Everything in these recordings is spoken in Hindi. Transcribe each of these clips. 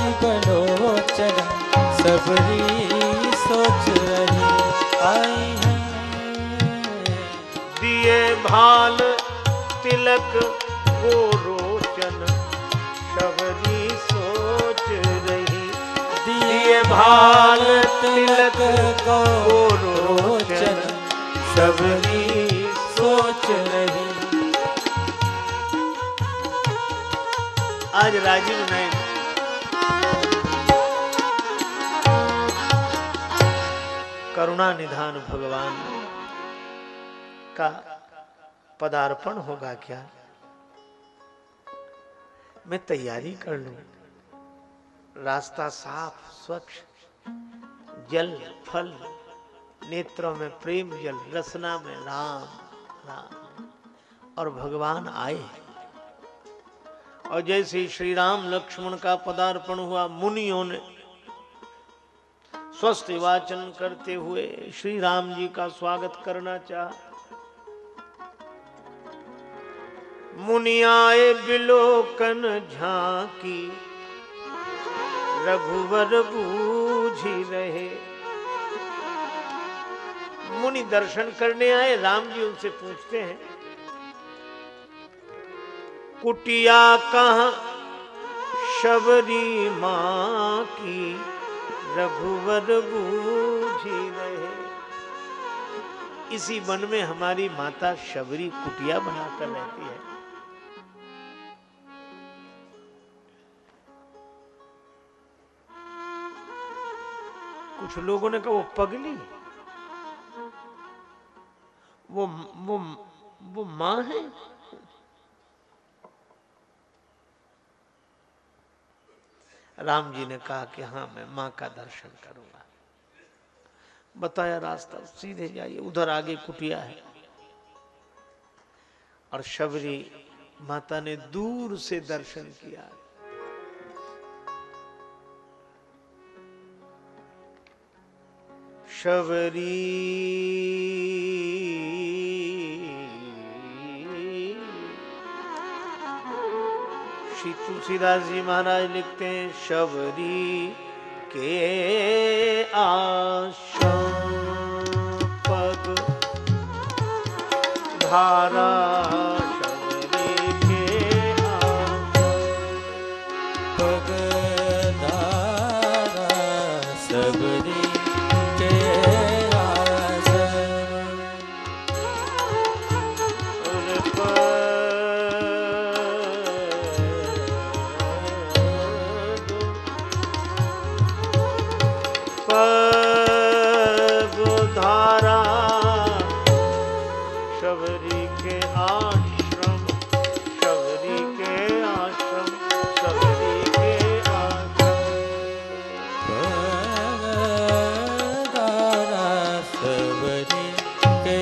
बनोचन सबरी सोच रही आई है। दिए भाल तिलक वो रोचन। सबरी सोच रही। दिए भाल तिलक को रोचन। सबरी सोच रही। आज राजीव नायक करुणा निधान भगवान का पदार्पण होगा क्या? मैं तैयारी कर लू। रास्ता साफ़, स्वच्छ, जल, फल, नेत्रों में प्रेम, जल, रसना में राम राम। और भगवान आए। और जैसे श्री राम लक्ष्मण का पदार्पण हुआ, मुनियों ने स्वस्थ वाचन करते हुए श्री राम जी का स्वागत करना चाह। मुनियाए बिलोकन झांकी, रघुवर बूझी रहे। मुनि दर्शन करने आए, राम जी उनसे पूछते हैं, कुटिया कहा, शबरी माँ की? रघुवर बूझी रहे। इसी वन में हमारी माता शबरी कुटिया बनाकर रहती है। कुछ लोगों ने कहा, वो पगली, वो वो वो माँ है? राम जी ने कहा कि हाँ मैं माँ का दर्शन करूँगा। बताया रास्ता, सीधे जाइए, उधर आगे कुटिया है। और शबरी माता ने दूर से दर्शन किया। शबरी श्री तुलसीदास जी महाराज लिखते हैं शबरी के आश्रम पग धारा धारा शबरी के आश्रम, शबरी के आश्रम के आश्रम। सबरी के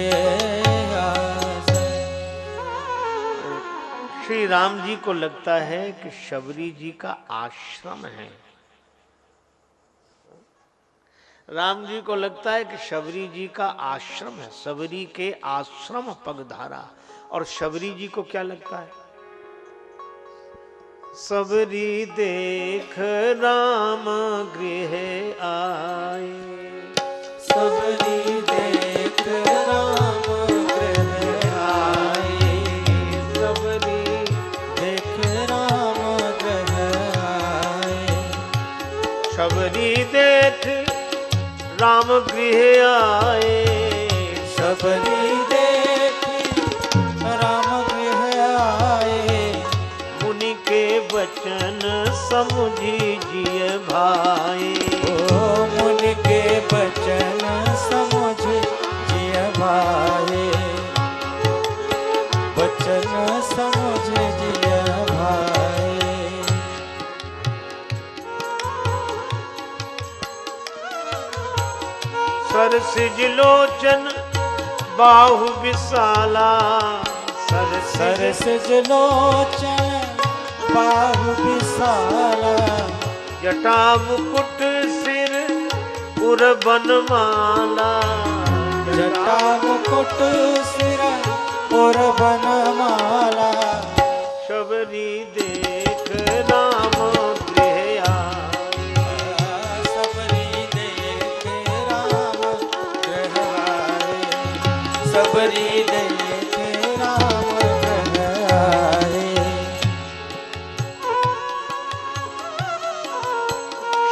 श्री राम जी को लगता है कि शबरी जी का आश्रम है। राम जी को लगता है कि शबरी जी का आश्रम है शबरी के आश्रम पगधारा। और शबरी जी को क्या लगता है? सबरी देख राम गृह आए। सबरी राम गृह आए। सबरी राम गृह आए। मुनि के वचन समुझिए भाई ओ मुनि के वचन समझ जिय भाए। सर सिज लोचन बाहु विशाला। सर सर सरस जलोचन बाहु विशाला। जटा मुकुट सिर उर बनमाला। जटा मुकुट सिर और बनमाला। शबरी देख सबरी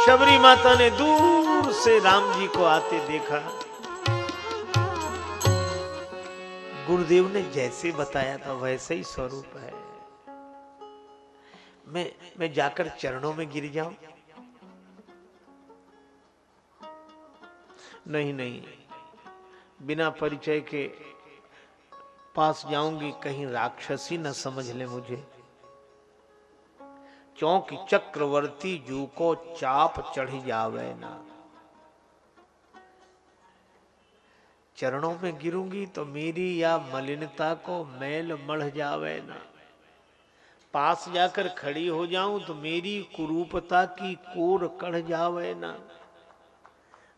शबरी माता ने दूर से राम जी को आते देखा। गुरुदेव ने जैसे बताया था वैसे ही स्वरूप है। मैं मैं जाकर चरणों में गिर जाऊँ। नहीं नहीं। बिना परिचय के पास जाऊँगी, कहीं राक्षसी न समझ ले मुझे। चौंक चक्रवर्ती जू को चाप चढ़ जावे ना। चरणों में गिरूँगी तो मेरी या मलिनता को मैल मढ़ जावे ना। पास जाकर खड़ी हो जाऊँ तो मेरी कुरूपता की कोर कढ़ जावे ना।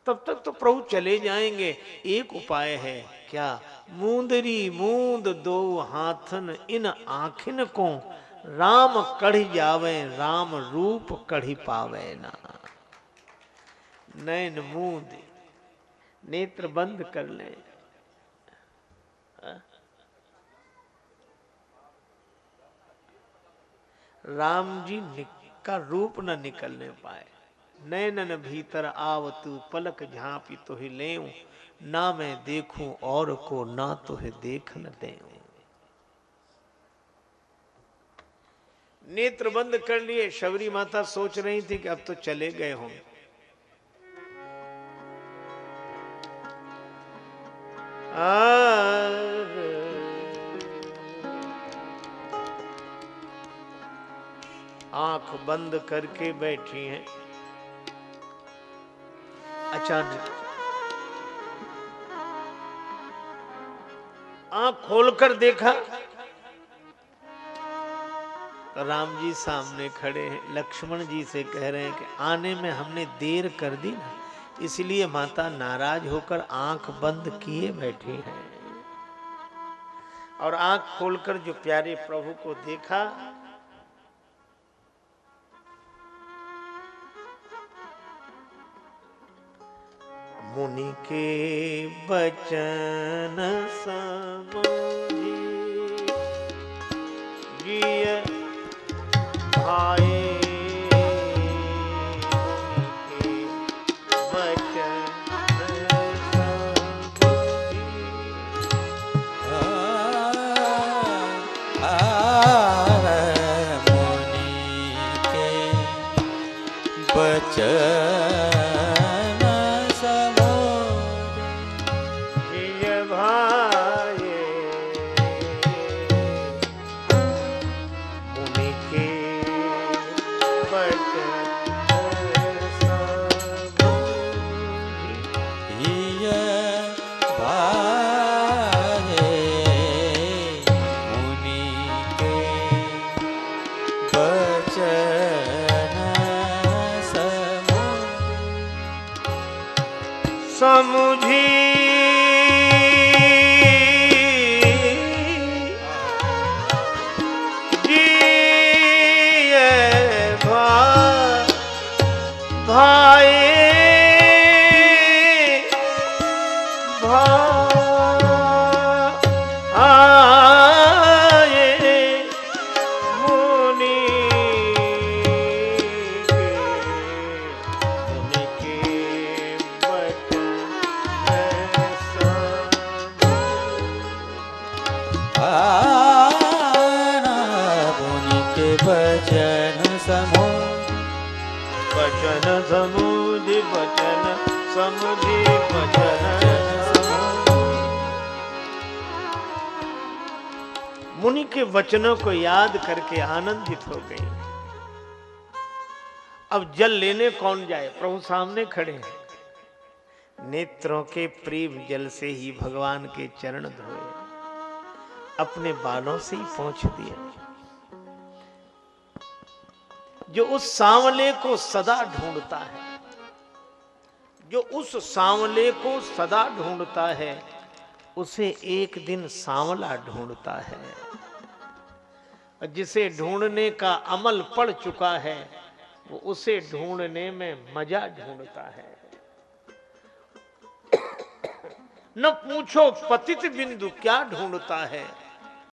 तब तक तो प्रभु चले जाएँगे। एक उपाय है क्या? मूंदरी मूंद दो हाथन इन आखिन को। राम कढ़ जावे, राम रूप कढ़ी पावे ना। नैन मूंद, नेत्र बंद कर ले। राम जी का रूप न निकलने पाए। नैनन भीतर आवतु, पलक झांपी तो ही ले ना मैं देखूँ और को, ना तो है देख न दे नेत्र बंद कर लिए, शबरी माता सोच रही थी कि अब तो चले गए होंगे। आँख बंद करके बैठी हैं। अचानक आँख खोलकर देखा राम जी सामने खड़े हैं। लक्ष्मण जी से कह रहे हैं कि आने में हमने देर कर दी ना, इसलिए माता नाराज़ होकर आँख बंद किए बैठी हैं। और आँख खोलकर जो प्यारे प्रभु को देखा मुनि के बचन समझी। जिय समुझी के मुनि के वचनों को याद करके आनंदित हो गई। अब जल लेने कौन जाए? प्रभु सामने खड़े हैं। नेत्रों के प्रेम जल से ही भगवान के चरण धोए। अपने बालों से ही पहुँच दिए जो उस सांवले को सदा ढूंढता है, जो उस सांवले को सदा ढूंढता है, उसे एक दिन सांवला ढूंढता है। जिसे ढूँढने का अमल पड़ चुका है, वो उसे ढूँढने में मज़ा ढूंढता है। न पूछो पतित बिंदु क्या ढूंढता है